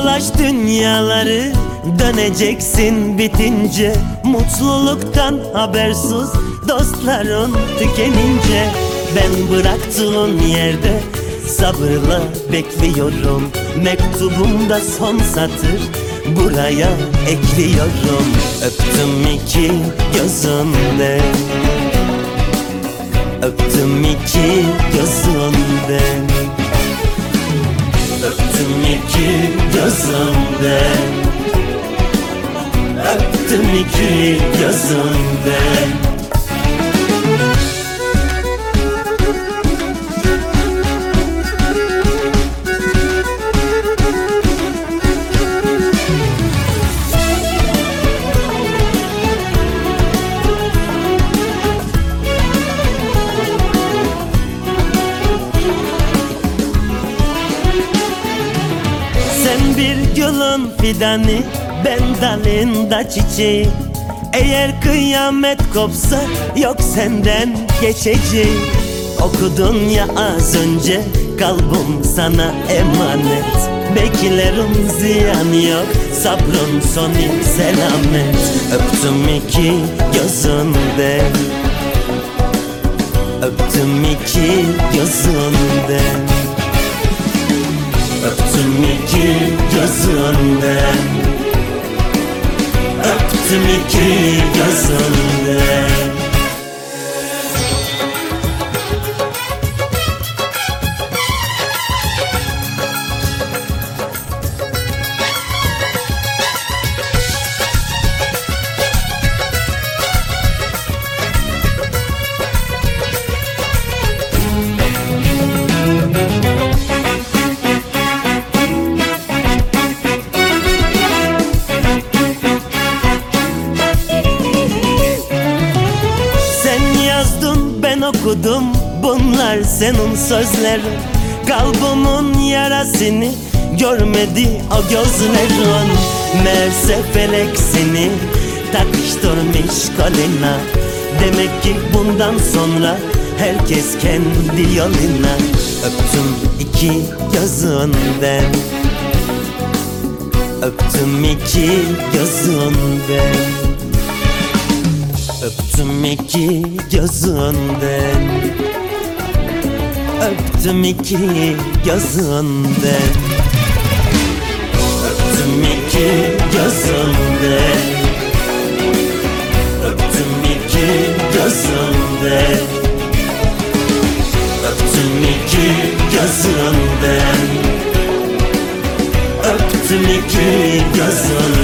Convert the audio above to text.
Dolaş dünyaları döneceksin bitince. Mutluluktan habersiz dostların tükenince Ben bıraktığın yerde sabırla bekliyorum. Mektubumda son satır buraya ekliyorum. Öptüm iki gözünden Öptüm iki gözünden Öptüm iki gözünden Öptüm iki gözünden bir gülün fidanı Ben dalında çiçeği. Eğer kıyamet kopsa Yok senden geçeceği. Okudun ya az önce Kalbim sana emanet. Beklerim ziyan yok Sabrın sonu selamet. Öptüm iki gözünden Öptüm iki gözünden Öptüm iki gözünden Öptüm iki gözünden okudum Bunlar senin sözlerin. Kalbimin yarasını Görmedi o gözlerin. Meğerse felek seni Takıştırmış koluna Demek ki bundan sonra Herkes kendi yoluna. Öptüm iki gözünden Öptüm iki gözünden Öptüm iki gözünden Öptüm iki gözünden Öptüm iki gözünden Öptüm iki gözünden Öptüm iki gözünden Öptüm iki gözünden